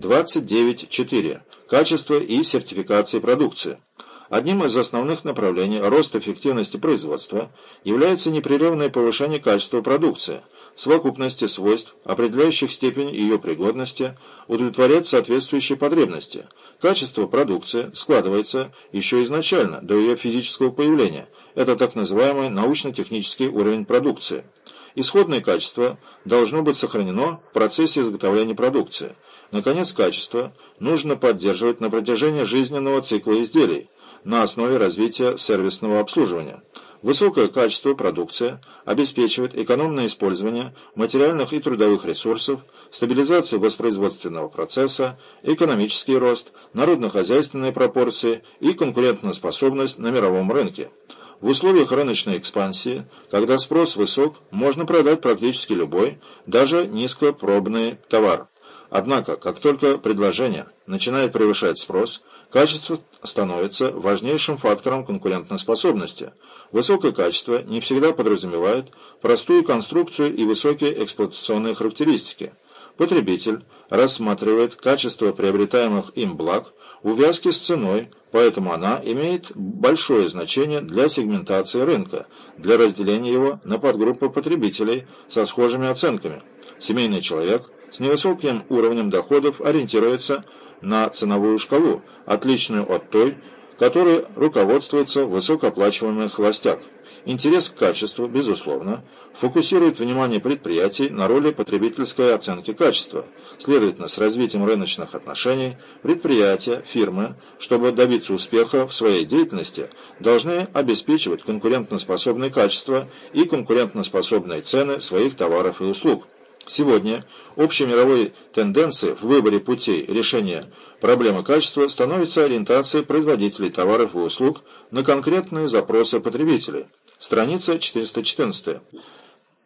29.4. Качество и сертификация продукции. Одним из основных направлений роста эффективности производства является непрерывное повышение качества продукции, совокупности свойств, определяющих степень ее пригодности, удовлетворять соответствующие потребности. Качество продукции складывается еще изначально, до ее физического появления. Это так называемый научно-технический уровень продукции. Исходное качество должно быть сохранено в процессе изготовления продукции. Наконец, качество нужно поддерживать на протяжении жизненного цикла изделий на основе развития сервисного обслуживания. Высокое качество продукции обеспечивает экономное использование материальных и трудовых ресурсов, стабилизацию воспроизводственного процесса, экономический рост, народно-хозяйственные пропорции и конкурентоспособность на мировом рынке. В условиях рыночной экспансии, когда спрос высок, можно продать практически любой, даже низкопробный товар. Однако, как только предложение начинает превышать спрос, качество становится важнейшим фактором конкурентоспособности. Высокое качество не всегда подразумевает простую конструкцию и высокие эксплуатационные характеристики. Потребитель рассматривает качество приобретаемых им благ в увязке с ценой, поэтому она имеет большое значение для сегментации рынка, для разделения его на подгруппы потребителей со схожими оценками. Семейный человек с невысоким уровнем доходов ориентируется на ценовую шкалу, отличную от той, которой руководствуется высокооплачиваемый холостяк. Интерес к качеству, безусловно, фокусирует внимание предприятий на роли потребительской оценки качества. Следовательно, с развитием рыночных отношений предприятия, фирмы, чтобы добиться успеха в своей деятельности, должны обеспечивать конкурентоспособное качество и конкурентоспособные цены своих товаров и услуг. Сегодня общей мировой тенденцией в выборе путей решения проблемы качества становится ориентация производителей товаров и услуг на конкретные запросы потребителей. Страница 414.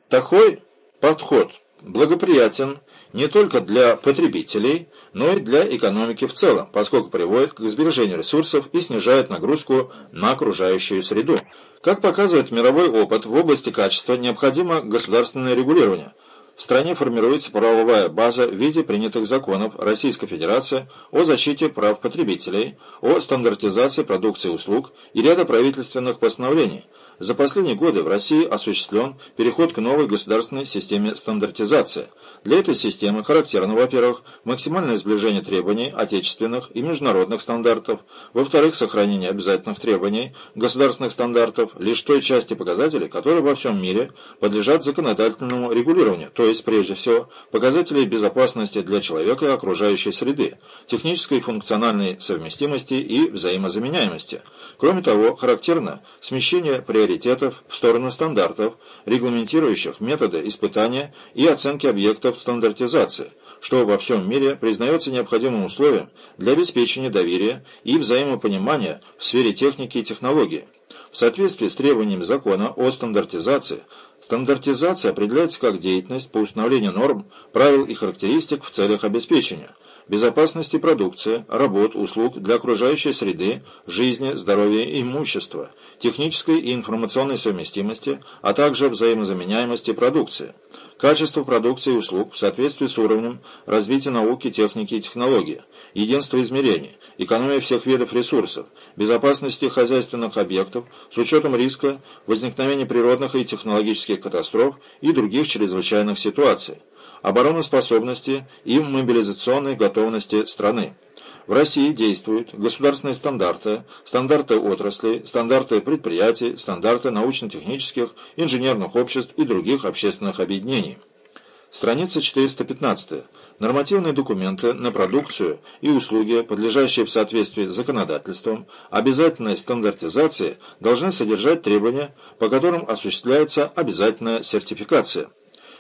Такой подход благоприятен не только для потребителей, но и для экономики в целом, поскольку приводит к сбережению ресурсов и снижает нагрузку на окружающую среду. Как показывает мировой опыт, в области качества необходимо государственное регулирование – в стране формируется правовая база в виде принятых законов Российской Федерации о защите прав потребителей, о стандартизации продукции и услуг и ряда правительственных постановлений – за последние годы в России осуществлен переход к новой государственной системе стандартизации. Для этой системы характерно, во-первых, максимальное сближение требований отечественных и международных стандартов, во-вторых, сохранение обязательных требований государственных стандартов лишь той части показателей, которые во всем мире подлежат законодательному регулированию, то есть, прежде всего, показателей безопасности для человека и окружающей среды, технической и функциональной совместимости и взаимозаменяемости. Кроме того, характерно смещение при приоритетов в сторону стандартов, регламентирующих методы испытания и оценки объектов стандартизации, что во всем мире признается необходимым условием для обеспечения доверия и взаимопонимания в сфере техники и технологии. В соответствии с требованиями закона о стандартизации, стандартизация определяется как деятельность по установлению норм, правил и характеристик в целях обеспечения – безопасности продукции, работ, услуг для окружающей среды, жизни, здоровья и имущества, технической и информационной совместимости, а также взаимозаменяемости продукции, качество продукции и услуг в соответствии с уровнем развития науки, техники и технологии, единство измерений, экономия всех видов ресурсов, безопасности хозяйственных объектов с учетом риска возникновения природных и технологических катастроф и других чрезвычайных ситуаций обороноспособности и мобилизационной готовности страны. В России действуют государственные стандарты, стандарты отрасли, стандарты предприятий, стандарты научно-технических, инженерных обществ и других общественных объединений. Страница 415. Нормативные документы на продукцию и услуги, подлежащие в соответствии с законодательством, обязательной стандартизации должны содержать требования, по которым осуществляется обязательная сертификация.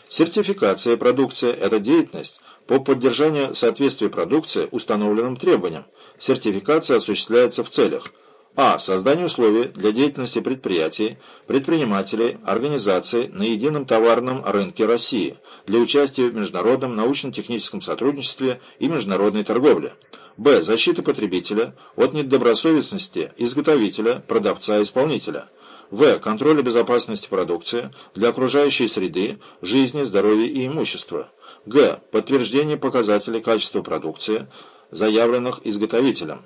Сертификация продукции – это деятельность по поддержанию соответствия продукции установленным требованиям. Сертификация осуществляется в целях а. Создание условий для деятельности предприятий, предпринимателей, организаций на едином товарном рынке России для участия в международном научно-техническом сотрудничестве и международной торговле. Б. Защита потребителя от недобросовестности изготовителя, продавца, исполнителя. В. Контроля безопасности продукции для окружающей среды, жизни, здоровья и имущества. Г. Подтверждение показателей качества продукции, заявленных изготовителем.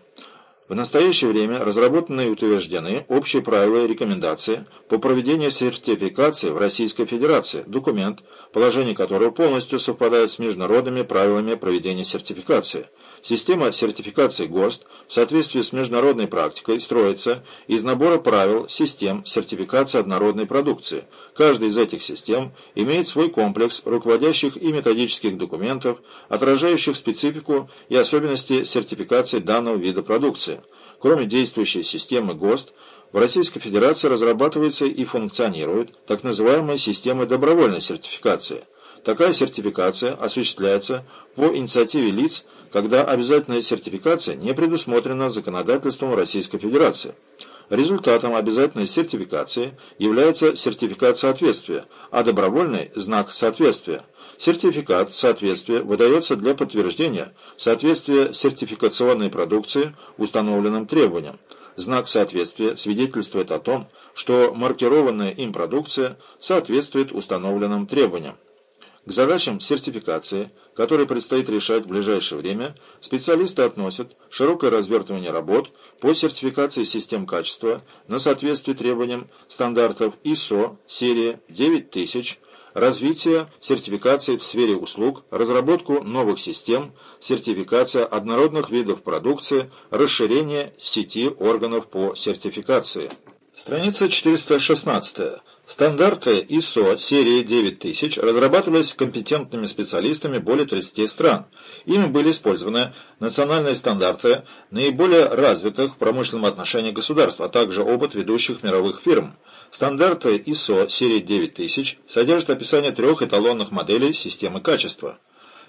В настоящее время разработаны и утверждены общие правила и рекомендации по проведению сертификации в Российской Федерации, документ, положение которого полностью совпадает с международными правилами проведения сертификации. Система сертификации ГОСТ в соответствии с международной практикой строится из набора правил систем сертификации однородной продукции. Каждая из этих систем имеет свой комплекс руководящих и методических документов, отражающих специфику и особенности сертификации данного вида продукции. Кроме действующей системы ГОСТ, в Российской Федерации разрабатывается и функционирует так называемая система добровольной сертификации. Такая сертификация осуществляется по инициативе лиц, когда обязательная сертификация не предусмотрена законодательством Российской Федерации. Результатом обязательной сертификации является сертификат соответствия, а добровольный – знак соответствия. Сертификат соответствия выдается для подтверждения соответствия сертификационной продукции установленным требованиям. Знак соответствия свидетельствует о том, что маркированная им продукция соответствует установленным требованиям. К задачам сертификации, которые предстоит решать в ближайшее время, специалисты относят широкое развертывание работ по сертификации систем качества на соответствие требованиям стандартов ISO серии 9000 развитие сертификации в сфере услуг, разработку новых систем, сертификация однородных видов продукции, расширение сети органов по сертификации. Страница 416. Стандарты ISO серии 9000 разрабатывались компетентными специалистами более 30 стран. Ими были использованы национальные стандарты наиболее развитых в промышленном отношении государств, а также опыт ведущих мировых фирм. Стандарты ISO серии 9000 содержат описание трех эталонных моделей системы качества.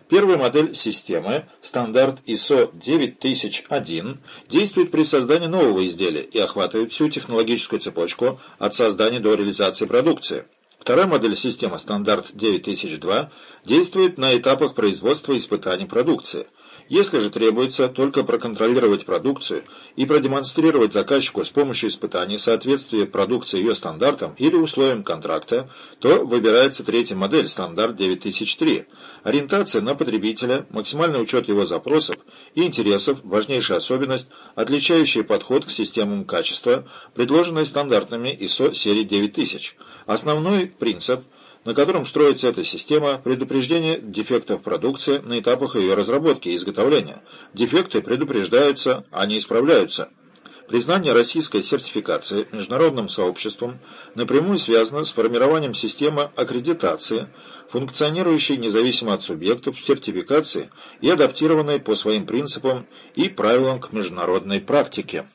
Первая модель системы, стандарт ISO 9001, действует при создании нового изделия и охватывает всю технологическую цепочку от создания до реализации продукции. Вторая модель системы, стандарт 9002, действует на этапах производства и испытаний продукции – если же требуется только проконтролировать продукцию и продемонстрировать заказчику с помощью испытаний соответствие продукции ее стандартам или условиям контракта, то выбирается третья модель, стандарт 9003. Ориентация на потребителя, максимальный учет его запросов и интересов, важнейшая особенность, отличающая подход к системам качества, предложенной стандартными ISO серии 9000. Основной принцип – на котором строится эта система предупреждения дефектов продукции на этапах ее разработки и изготовления. Дефекты предупреждаются, а не исправляются. Признание российской сертификации международным сообществом напрямую связано с формированием системы аккредитации, функционирующей независимо от субъектов сертификации и адаптированной по своим принципам и правилам к международной практике.